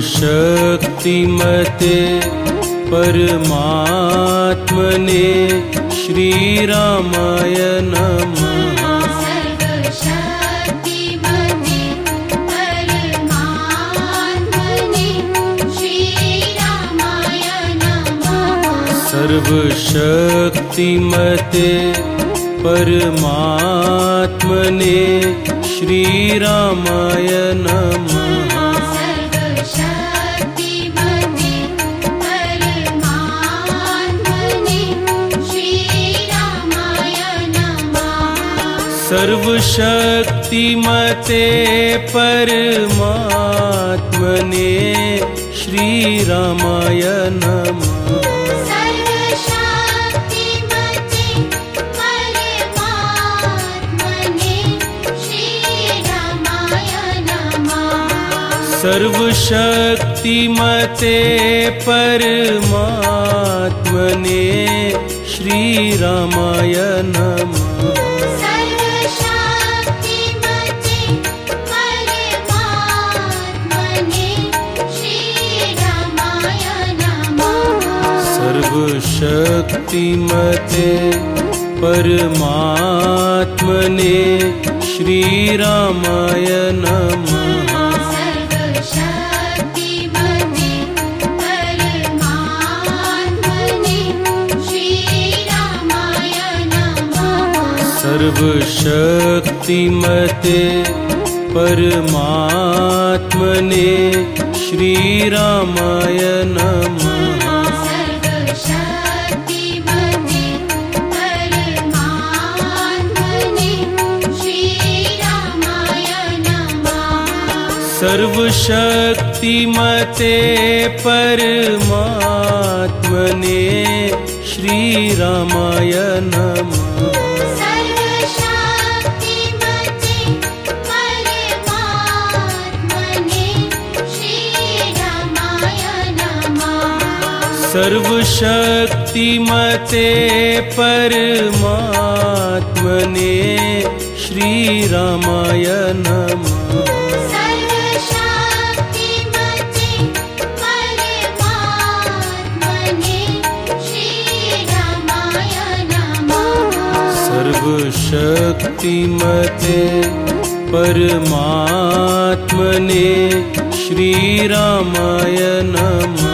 सर्वशक्तिमते परमात्मने श्रीरामाय नमः। सर्वशक्तिमते परमात्मने श्रीरामाय नमः सर्वशक्तिमते परमात्मने श्रीरामाय नमः। सर्वशक्तिमते परमात्मने श्रीरामाय नमः सर्वशक्तिमते परमात्मने श्रीरामाय नमः। सर्वशक्तिमते परमात्मने श्रीरामाय नमः सर्वशक्तिमते परमात्मने श्रीरामाय नमः। सर्वशक्तिमते परमात्मने श्रीरामाय नमः सर्वशक्तिमते परमात्मने श्रीरामाय नमः।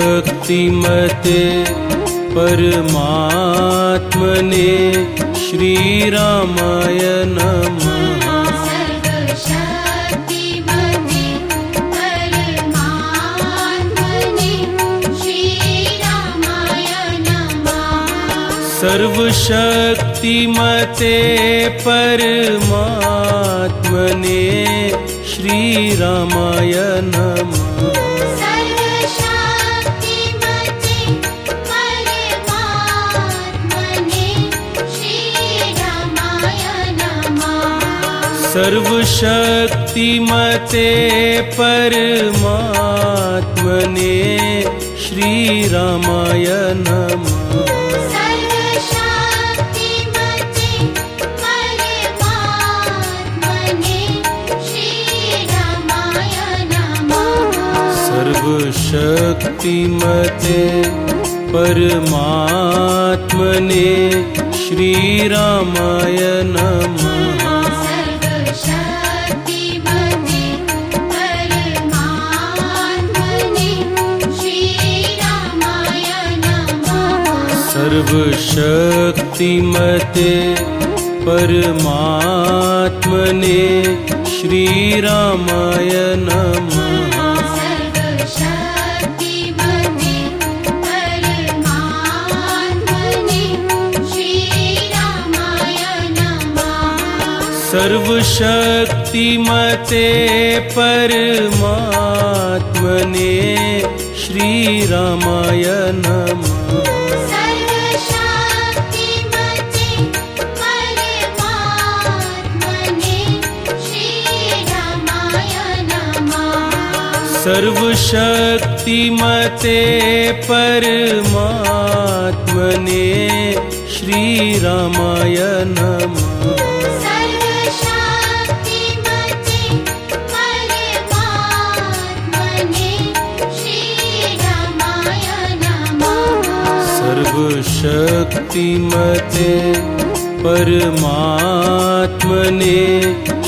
सर्वशक्तिमते परमात्मने श्रीरामाय नमः सर्वशक्तिमते परमात्मने श्रीरामाय नमः। सर्वशक्तिमते परमात्मने श्रीरामाय नमः सर्वशक्तिमते परमात्मने श्रीरामाय नमः। सर्वशक्तिमते परमात्मने श्रीरामाय नमः सर्वशक्तिमते परमात्मने श्रीरामाय नमः। सर्वशक्तिमते परमात्मने श्रीरामाय नमः सर्वशक्तिमते परमात्मने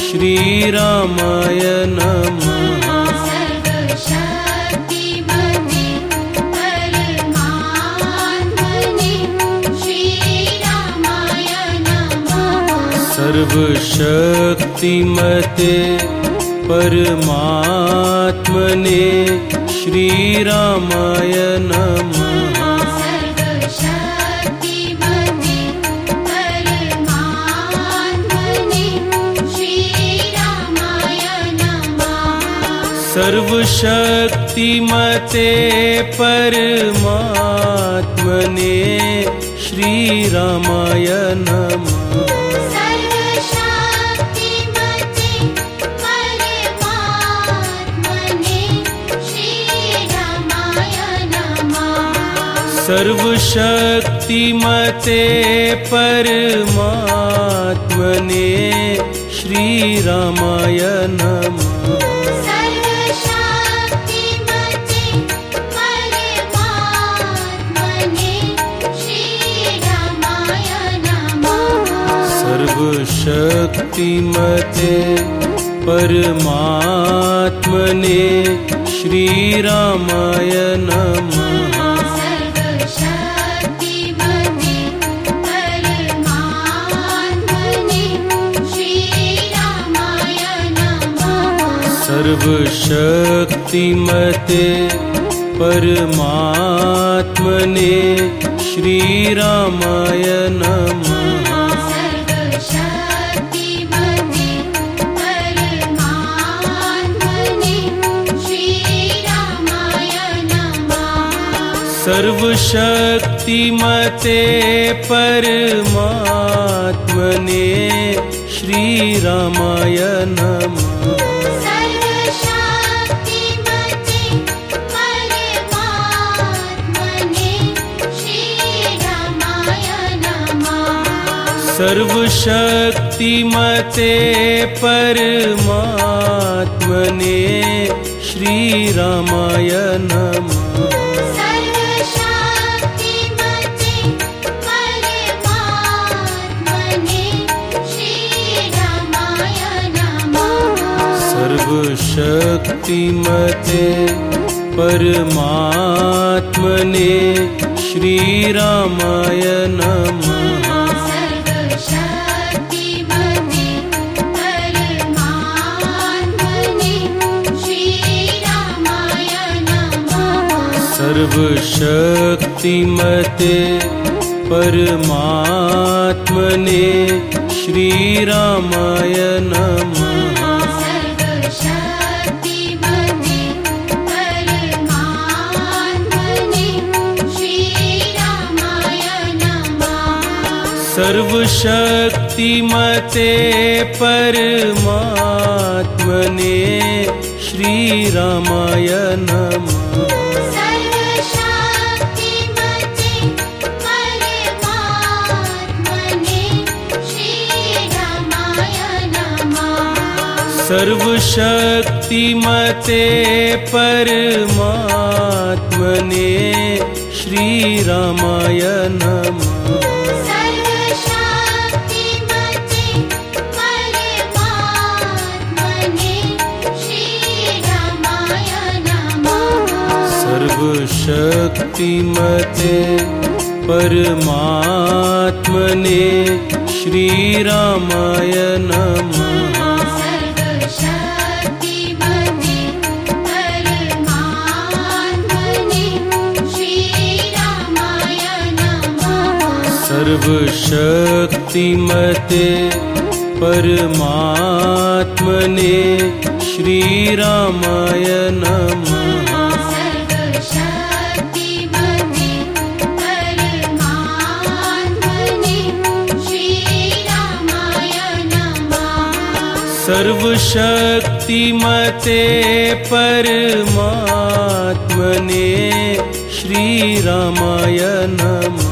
श्रीरामाय नमः। सर्वशक्तिमते परमात्मने श्रीरामाय नमः सर्वशक्तिमते परमात्मने श्रीरामाय नमः। सर्वशक्तिमते परमात्मने श्रीरामाय नमः सर्वशक्तिमते परमात्मने श्रीरामाय नमः। सर्वशक्तिमते परमात्मने श्रीरामाय नमः सर्वशक्तिमते परमात्मने श्रीरामाय नमः। सर्वशक्तिमते परमात्मने श्रीरामाय नमः सर्वशक्तिमते परमात्मने श्रीरामाय नमः। सर्वशक्तिमते परमात्मने श्रीरामाय नमः सर्वशक्तिमते परमात्मने श्रीरामाय नमः। सर्वशक्तिमते परमात्मने श्रीरामाय नमः सर्वशक्तिमते परमात्मने श्रीरामाय नमः। सर्वशक्तिमते परमात्मने श्रीरामाय नमः सर्वशक्तिमते सर्वशक्तिमते परमात्मने श्रीरामाय नमः।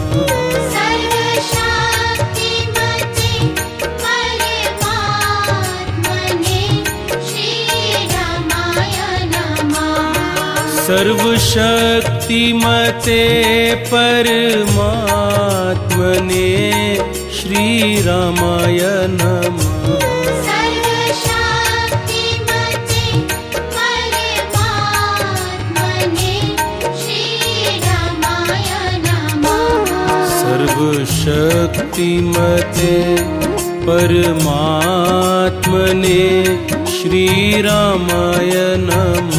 सर्वशक्तिमते परमात्मने श्रीरामाय नमः सर्वशक्तिमते परमात्मने श्रीरामाय नमः।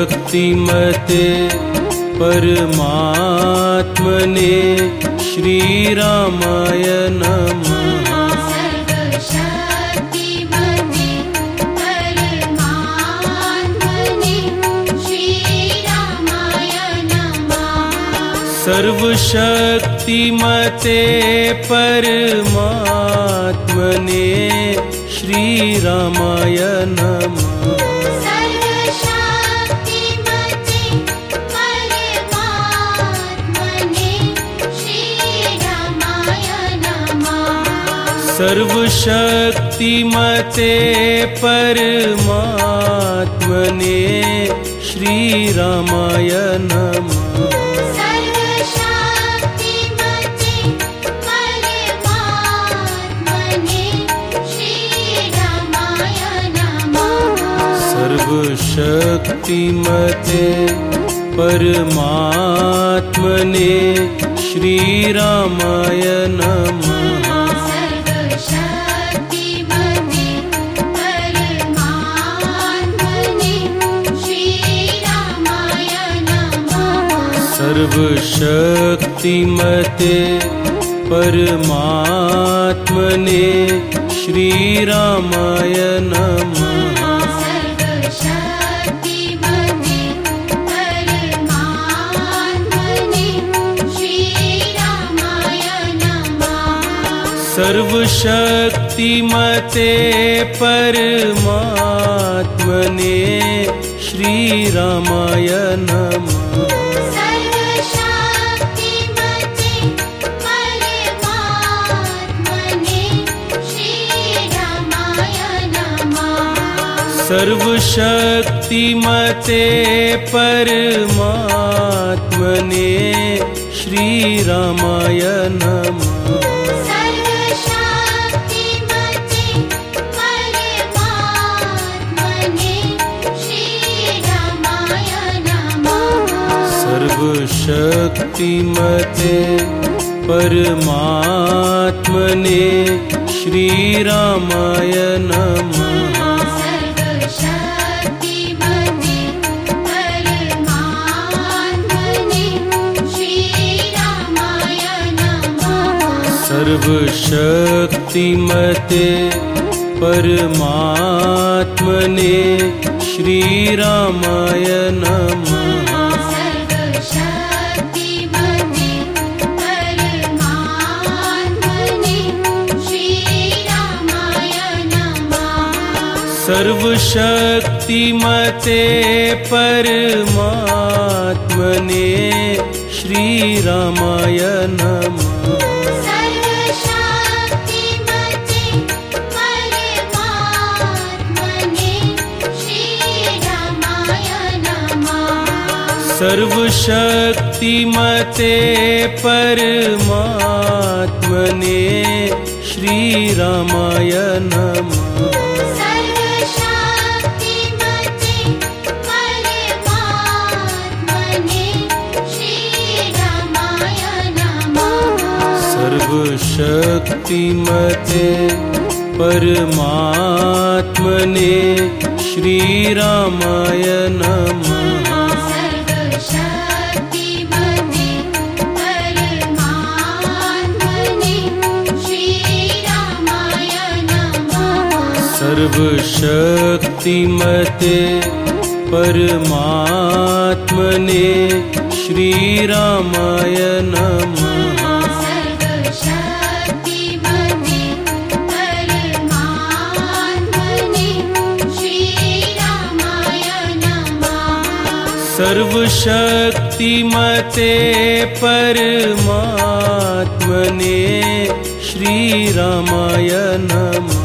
सर्वशक्तिमते परमात्मने श्रीरामाय नमः सर्वशक्तिमते परमात्मने श्रीरामाय नमः। सर्वशक्तिमते परमात्मने श्रीरामाय नमः सर्वशक्तिमते परमात्मने श्रीरामाय नमः। सर्वशक्तिमते परमात्मने श्रीरामाय नमः सर्वशक्तिमते परमात्मने श्रीरामाय नमः। सर्वशक्तिमते परमात्मने श्रीरामाय नमः सर्वशक्तिमते परमात्मने श्रीरामाय नमः। सर्वशक्तिमते परमात्मने श्रीरामाय नमः सर्वशक्तिमते परमात्मने श्रीरामाय नमः। सर्वशक्तिमते परमात्मने श्रीरामाय नमः सर्वशक्तिमते परमात्मने श्रीरामाय नमः। सर्वशक्तिमते परमात्मने श्रीरामाय नमः सर्वशक्तिमते परमात्मने श्रीरामाय नमः।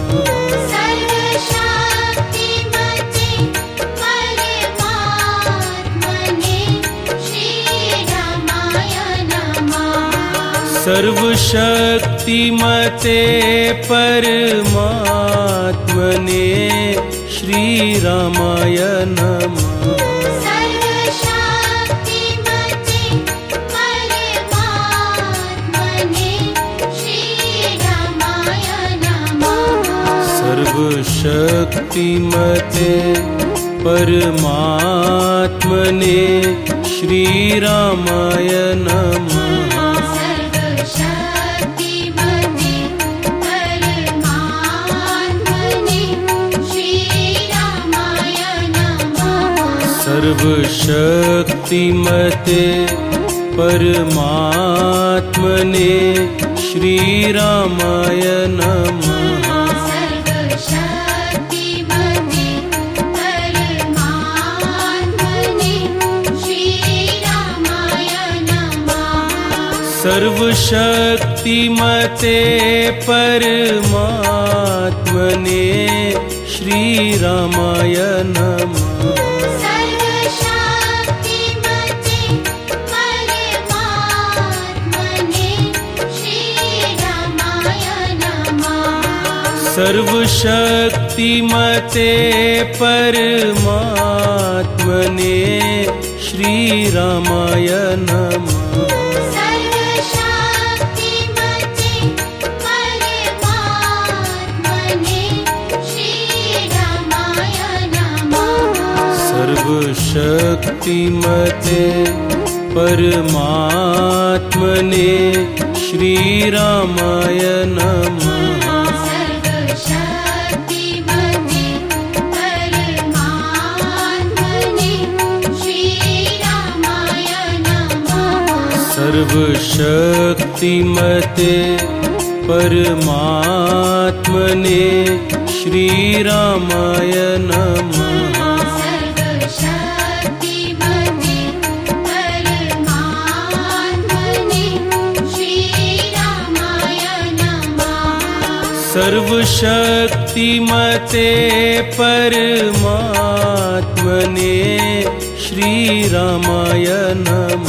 सर्वशक्तिमते परमात्मने श्रीरामाय नमः सर्वशक्तिमते परमात्मने श्रीरामाय नमः। सर्वशक्तिमते परमात्मने श्रीरामाय नमः सर्वशक्तिमते परमात्मने श्रीरामाय नमः। सर्वशक्तिमते परमात्मने श्रीरामाय नमः सर्वशक्तिमते परमात्मने श्रीरामाय नमः। सर्वशक्तिमते परमात्मने श्रीरामाय नमः सर्वशक्तिमते परमात्मने श्रीरामाय नमः।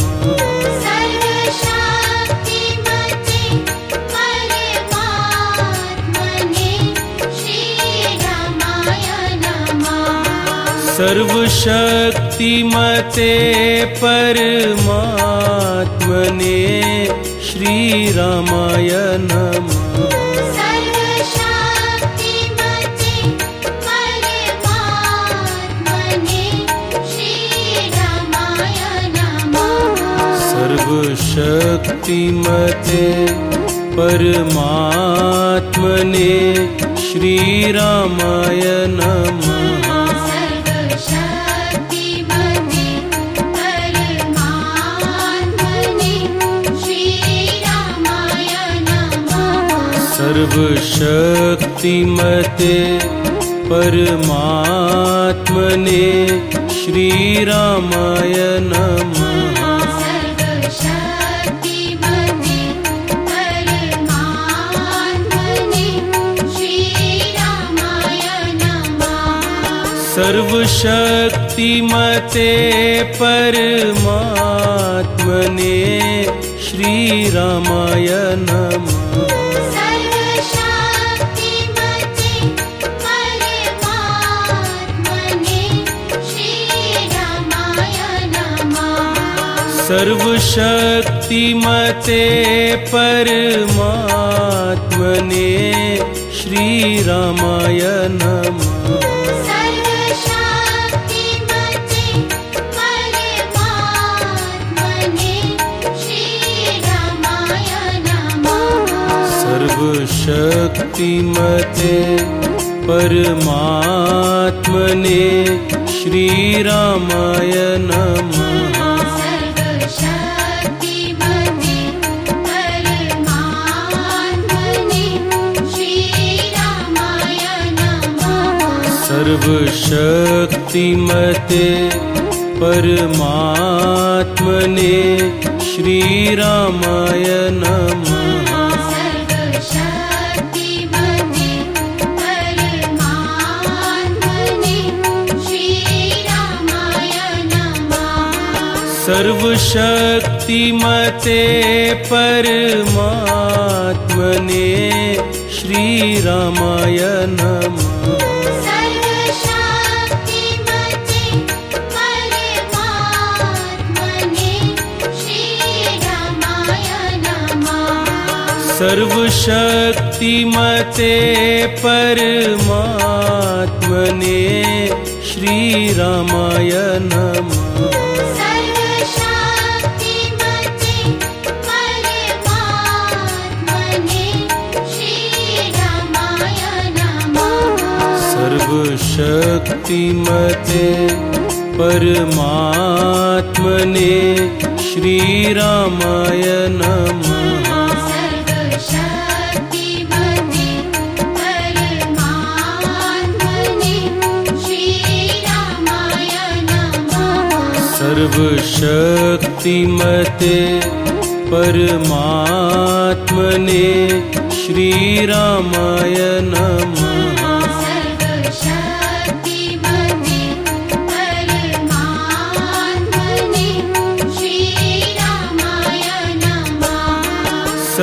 सर्वशक्तिमते परमात्मने श्रीरामाय नमः शक्तिमते परमात्मने श्रीरामाय नमः। सर्वशक्तिमते परमात्मने श्रीरामाय नमः। सर्वशक्तिमते परमात्मने श्रीरामाय नमः। सर्वशक्तिमते परमात्मने श्रीरामाय नमः सर्वशक्तिमते परमात्मने श्रीरामाय नमः। सर्वशक्तिमते परमात्मने श्रीरामाय नमः सर्वशक्तिमते परमात्मने श्रीरामाय नमः। सर्वशक्तिमते परमात्मने श्रीरामाय नमः सर्वशक्तिमते परमात्मने श्रीरामाय नमः। सर्वशक्तिमते परमात्मने श्रीरामाय नमः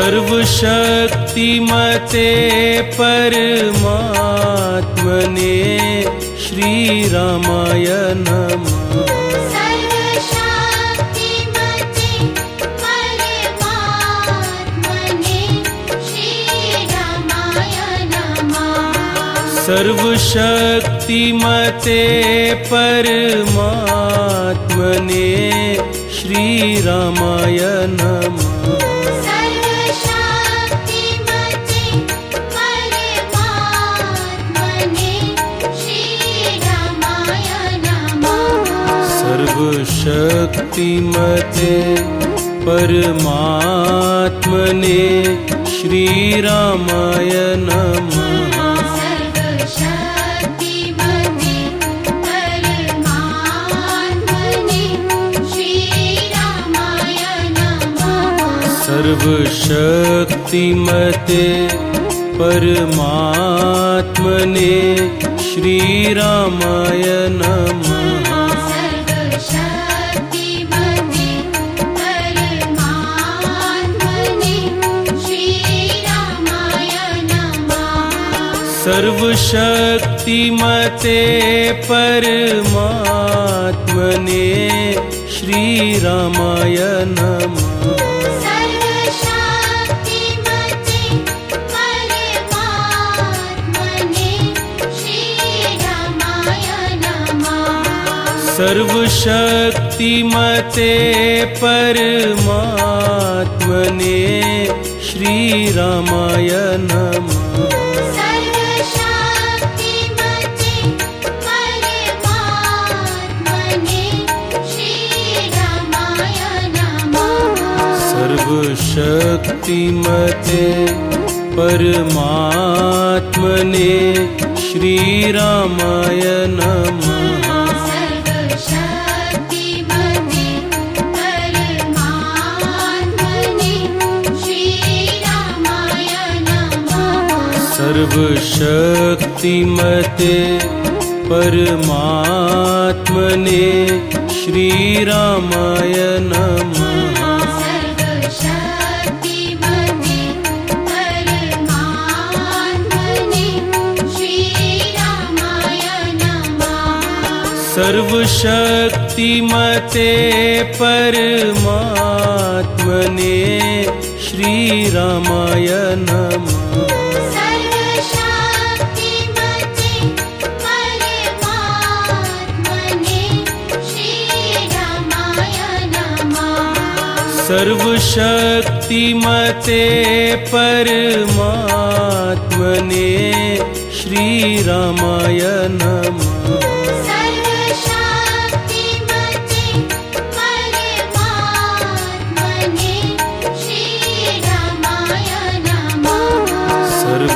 सर्वशक्तिमते परमात्मने श्रीरामाय नमः। सर्वशक्तिमते परमात्मने श्रीरामाय नमः सर्वशक्तिमते परमात्मने श्रीरामाय नमः। सर्वशक्तिमते परमात्मने श्रीरामाय नमः सर्वशक्तिमते परमात्मने श्रीरामाय नमः। सर्वशक्तिमते परमात्मने श्रीरामाय नमः सर्वशक्तिमते परमात्मने श्रीरामाय नमः। सर्वशक्तिमते परमात्मने श्रीरामाय नमः सर्वशक्तिमते परमात्मने श्रीरामाय नमः। सर्वशक्तिमते परमात्मने श्रीरामाय नमः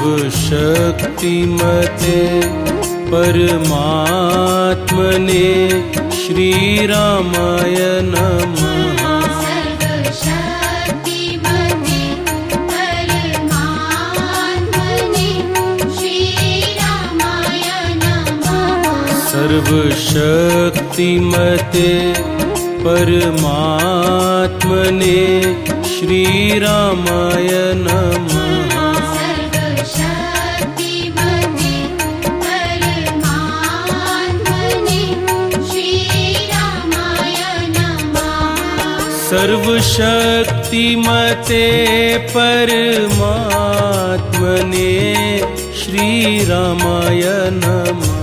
सर्वशक्तिमते परमात्मने श्रीरामाय नमः। सर्वशक्तिमते परमात्मने श्रीरामाय नमः सर्वशक्तिमते परमात्मने श्रीरामाय नमः।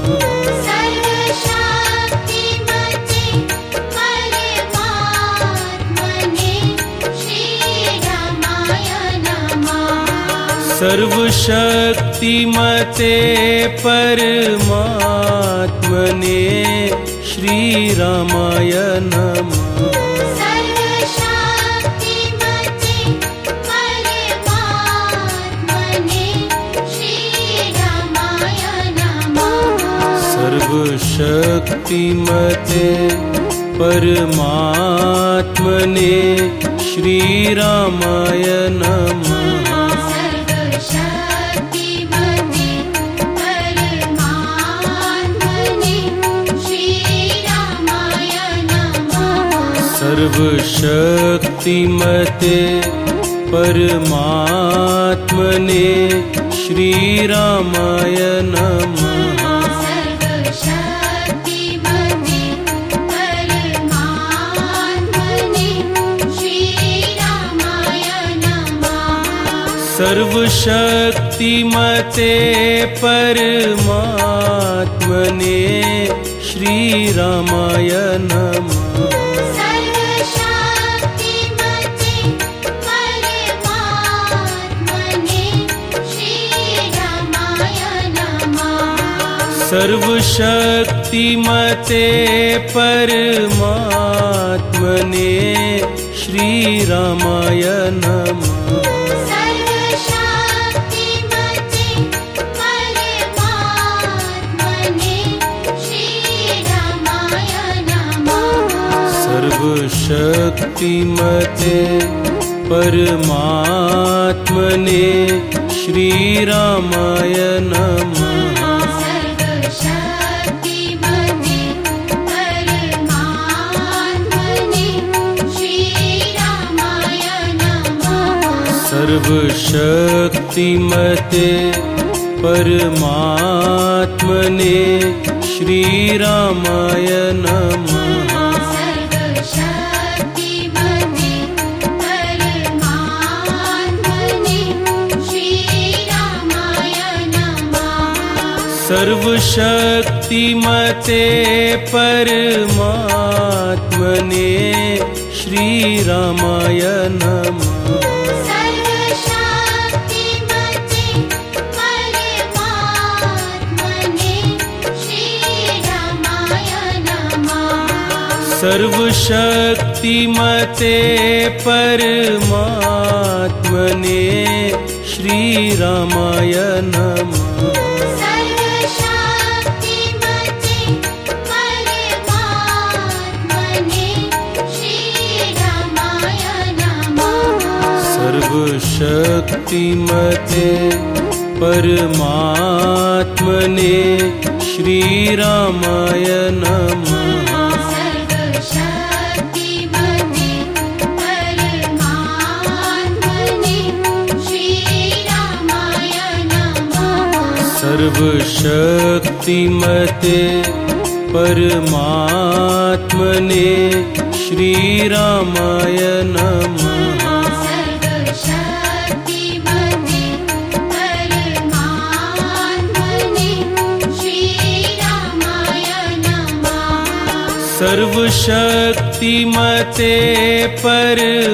सर्वशक्तिमते परमात्मने श्रीरामाय नमः सर्वशक्तिमते परमात्मने श्रीरामाय नमः। सर्वशक्तिमते परमात्मने श्रीरामाय नमः सर्वशक्तिमते परमात्मने श्रीरामाय नमः। सर्वशक्तिमते परमात्मने श्रीरामाय नमः सर्वशक्तिमते परमात्मने श्रीरामाय नमः। सर्वशक्तिमते परमात्मने श्रीरामाय नमः सर्वशक्तिमते परमात्मने श्रीरामाय नमः। सर्वशक्तिमते परमात्मने श्रीरामाय नमः सर्वशक्तिमते परमात्मने श्रीरामाय नमः। सर्वशक्तिमते परमात्मने श्रीरामाय नमः सर्वशक्तिमते परमात्मने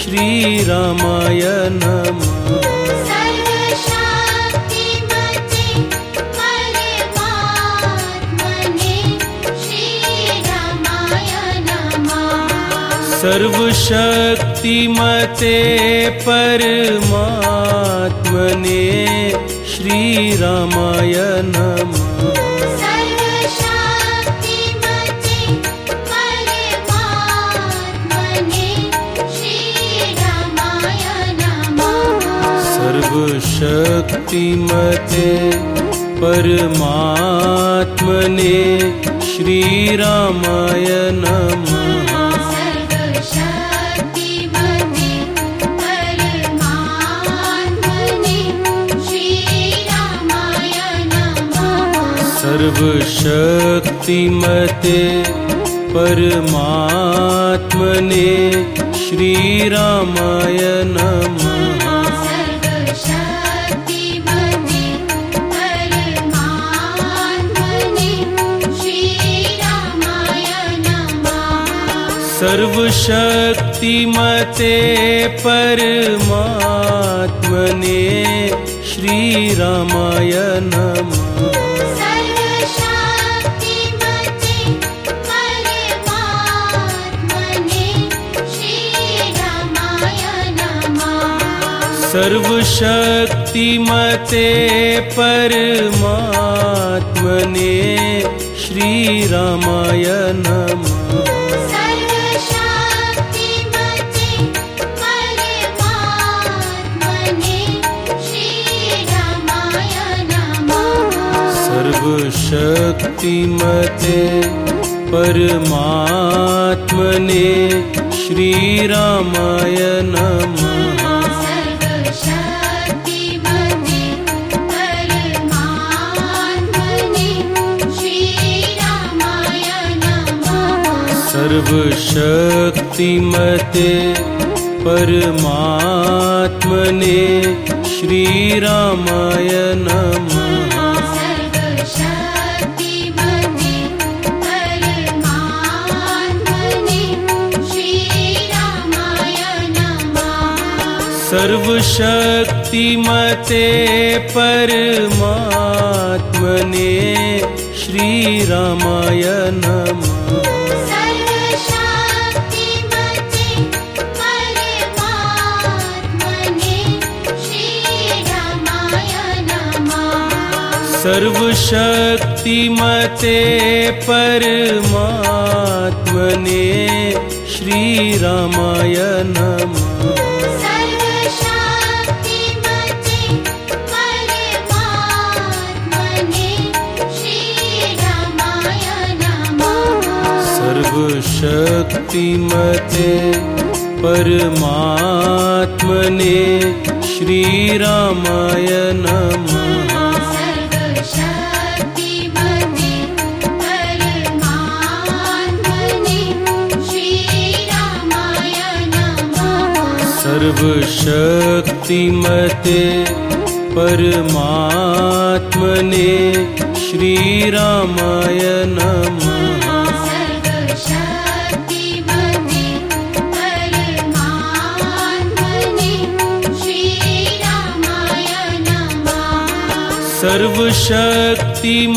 श्रीरामाय नमः। सर्वशक्तिमते परमात्मने श्रीरामाय नमः सर्वशक्तिमते परमात्मने श्रीरामाय नमः। सर्वशक्तिमते परमात्मने श्रीरामाय नमः सर्वशक्तिमते परमात्मने श्रीरामाय नमः। सर्वशक्तिमते परमात्मने श्रीरामाय नमः सर्वशक्तिमते परमात्मने श्रीरामाय नमः। सर्वशक्तिमते परमात्मने श्रीरामाय नमः सर्वशक्तिमते परमात्मने श्रीरामाय नमः। सर्वशक्तिमते परमात्मने श्रीरामाय नमः सर्वशक्तिमते परमात्मने श्रीरामाय नमः। सर्वशक्तिमते परमात्मने श्रीरामाय नमः सर्वशक्तिमते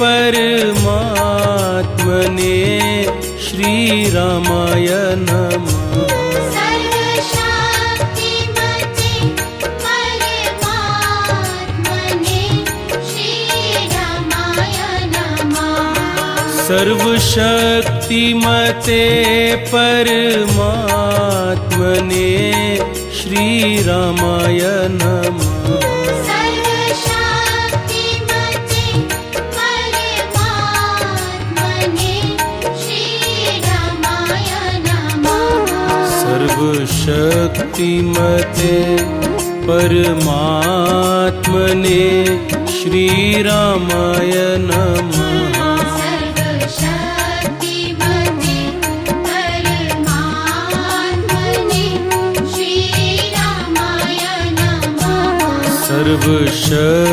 परमात्मने श्रीरामाय नमः। सर्वशक्तिमते परमात्मने श्रीरामाय नमः सर्वशक्तिमते परमात्मने श्रीरामाय नमः।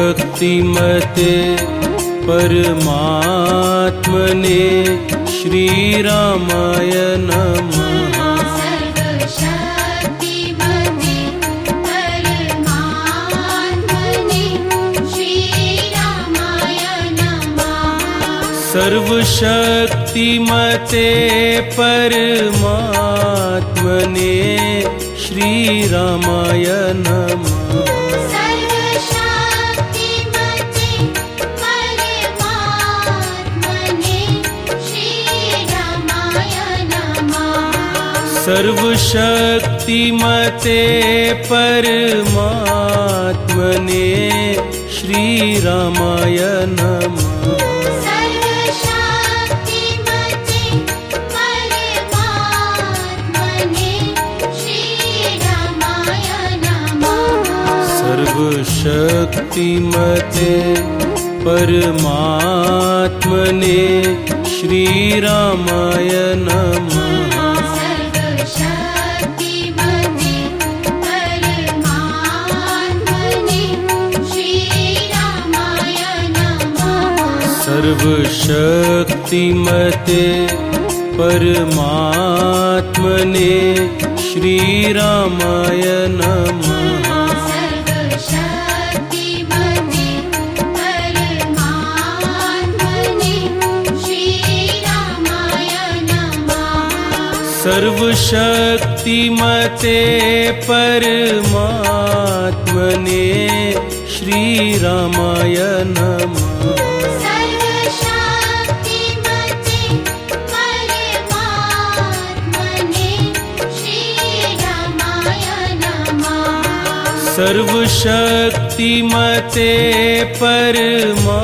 सर्वशक्तिमते परमात्मने श्रीरामाय नमः सर्वशक्तिमते परमात्मने श्रीरामाय नमः। सर्वशक्तिमते परमात्मने श्रीरामाय नमः सर्वशक्तिमते परमात्मने श्रीरामाय नमः। सर्वशक्तिमते परमात्मने श्रीरामाय नमः सर्वशक्तिमते परमात्मने श्रीरामाय नमः। सर्वशक्तिमते परमात्मने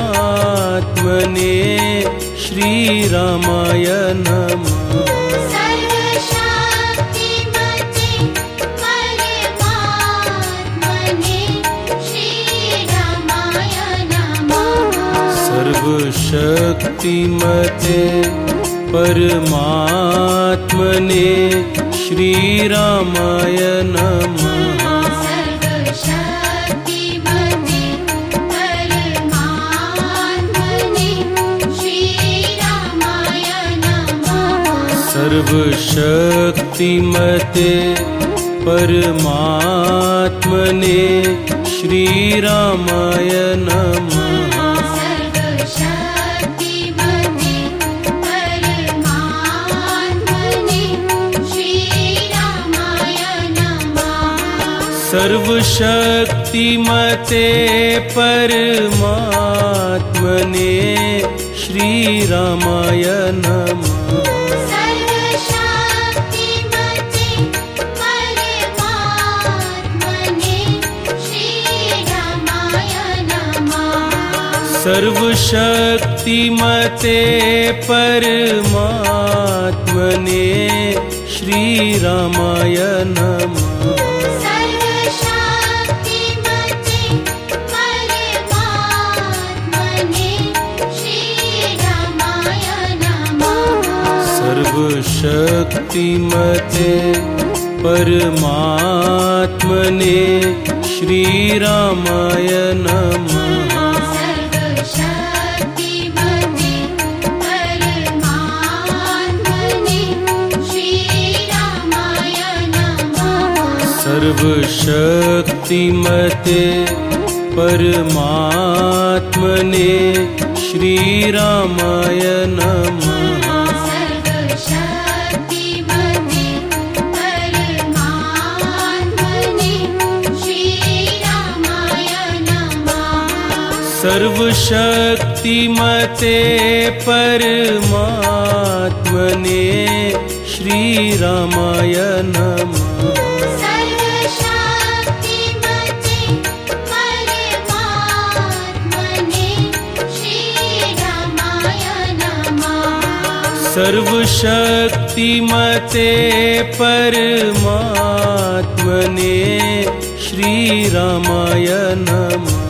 श्रीरामाय नमः सर्वशक्तिमते परमात्मने श्रीरामाय नमः। सर्वशक्तिमते परमात्मने श्रीरामाय नमः सर्वशक्तिमते परमात्मने श्रीरामाय नमः। सर्वशक्तिमते परमात्मने श्रीरामाय नमः सर्वशक्तिमते परमात्मने श्रीरामाय नमः। सर्वशक्तिमते परमात्मने श्रीरामाय नमः सर्वशक्तिमते परमात्मने श्रीरामाय नमः। सर्वशक्तिमते परमात्मने श्रीरामाय नमः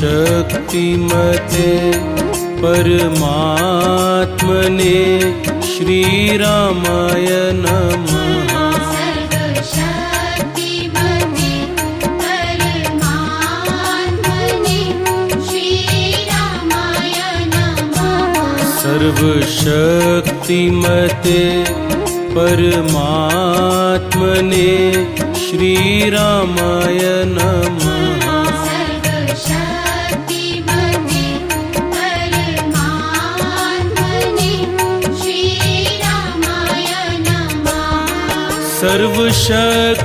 सर्वशक्तिमते परमात्मने श्रीरामाय नमः। सर्वशक्तिमते परमात्मने श्रीरामाय नमः सर्वशक्तिमते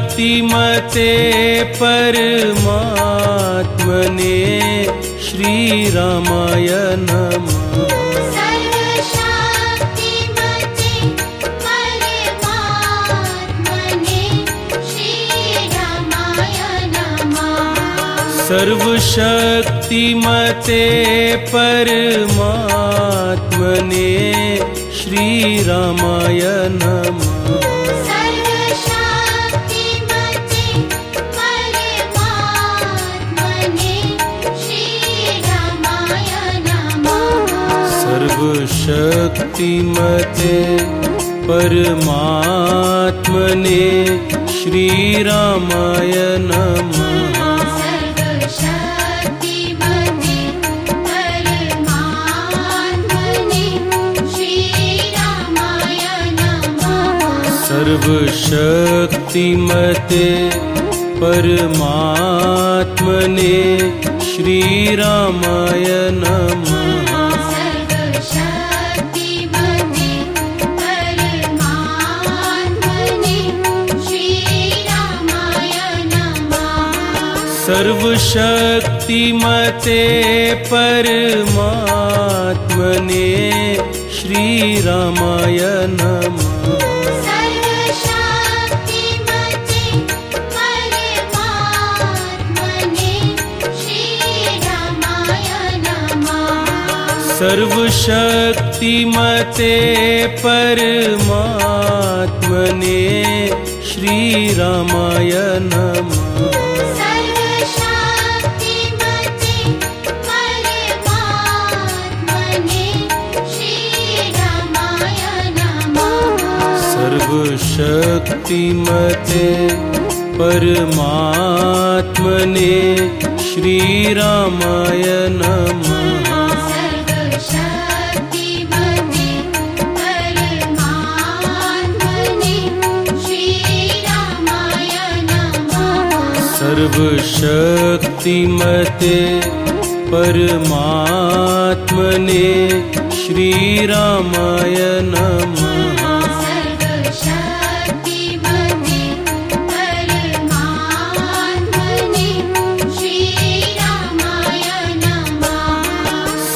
परमात्मने श्रीरामाय नमः। सर्वशक्तिमते परमात्मने श्रीरामाय नमः सर्वशक्तिमते परमात्मने श्रीरामाय नमः। सर्वशक्तिमते परमात्मने श्रीरामाय नमः सर्वशक्तिमते परमात्मने श्रीरामाय नमः। सर्वशक्तिमते परमात्मने श्रीरामाय नमः सर्वशक्तिमते परमात्मने श्रीरामाय नमः। सर्वशक्तिमते परमात्मने श्रीरामाय नमः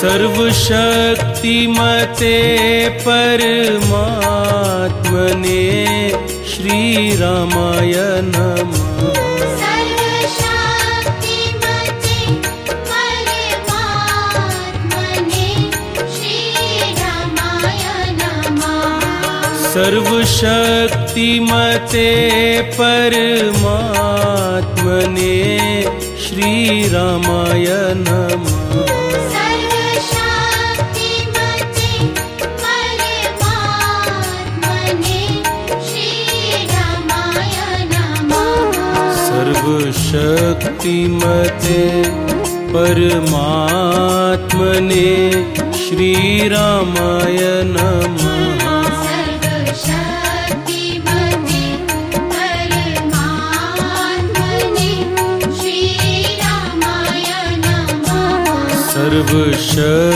सर्वशक्तिमते परमात्मने श्रीरामाय नमः। सर्वशक्तिमते परमात्मने श्रीरामाय नमः सर्वशक्तिमते परमात्मने श्रीरामाय नमः।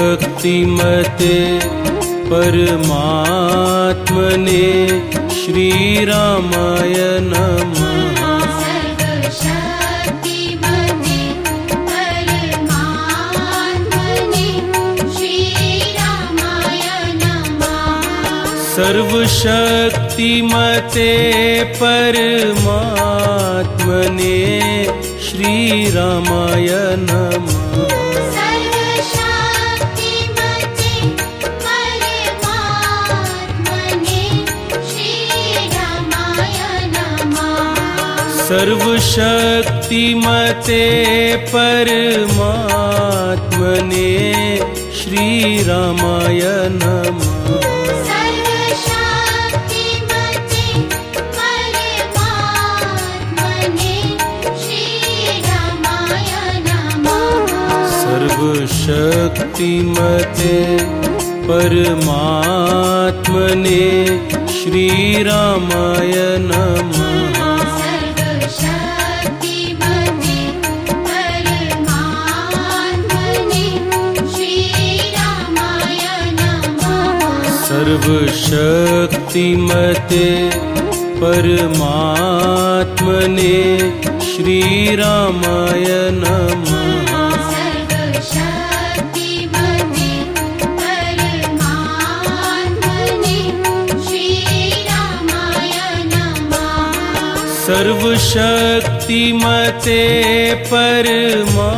सर्वशक्तिमते परमात्मने श्रीरामाय नमः सर्वशक्तिमते परमात्मने श्रीरामाय नमः। सर्वशक्तिमते परमात्मने श्रीरामाय नमः सर्वशक्तिमते परमात्मने श्रीरामाय नमः। सर्वशक्तिमते परमात्मने श्रीरामाय नमः सर्वशक्तिमते परमात्मने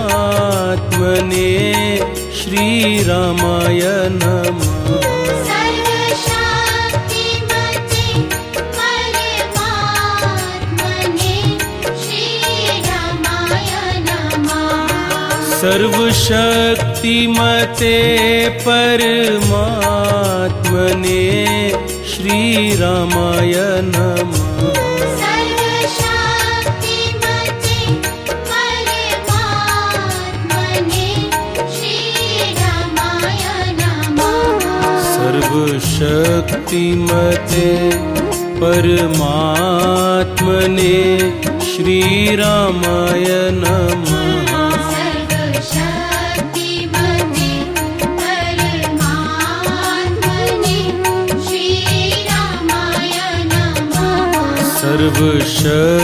श्रीरामाय नमः। सर्वशक्तिमते परमात्मने श्रीरामाय नमः सर्वशक्तिमते परमात्मने श्रीरामाय नमः।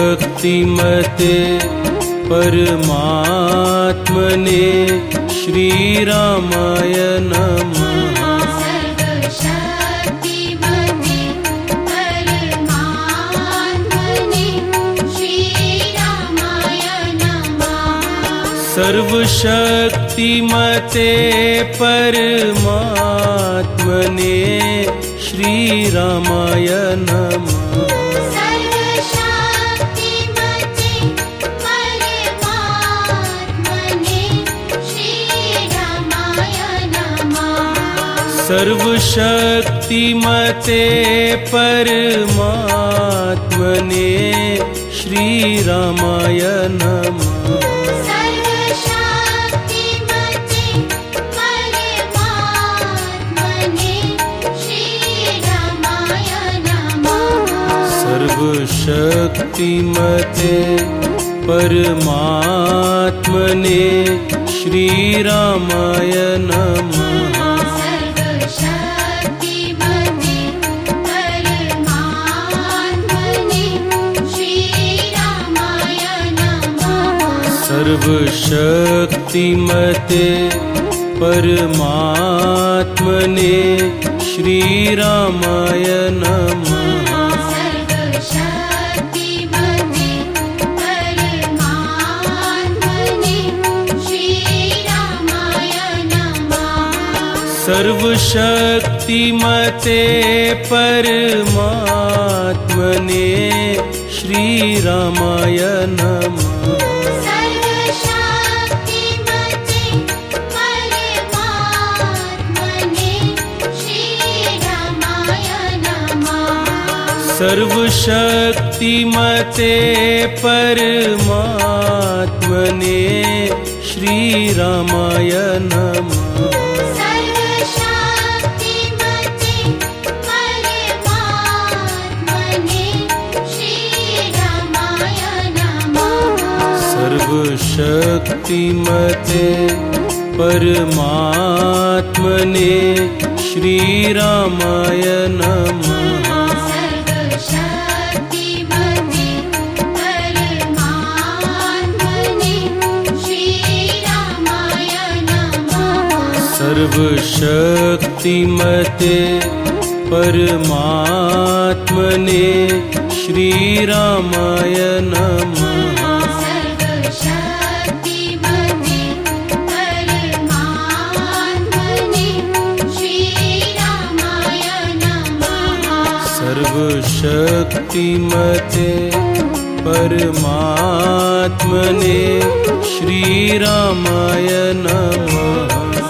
सर्वशक्तिमते परमात्मने श्रीरामाय नमः सर्वशक्तिमते परमात्मने श्रीरामाय नमः। सर्वशक्तिमते परमात्मने श्रीरामाय नमः सर्वशक्तिमते परमात्मने श्रीरामाय नमः। सर्वशक्तिमते परमात्मने श्रीरामाय नमः सर्वशक्तिमते परमात्मने श्रीरामाय नमः। सर्वशक्तिमते परमात्मने श्रीरामाय नमः सर्वशक्तिमते परमात्मने श्रीरामाय नमः। सर्वशक्तिमते परमात्मने श्रीरामाय नमः सर्वशक्तिमते परमात्मने श्रीरामाय नमः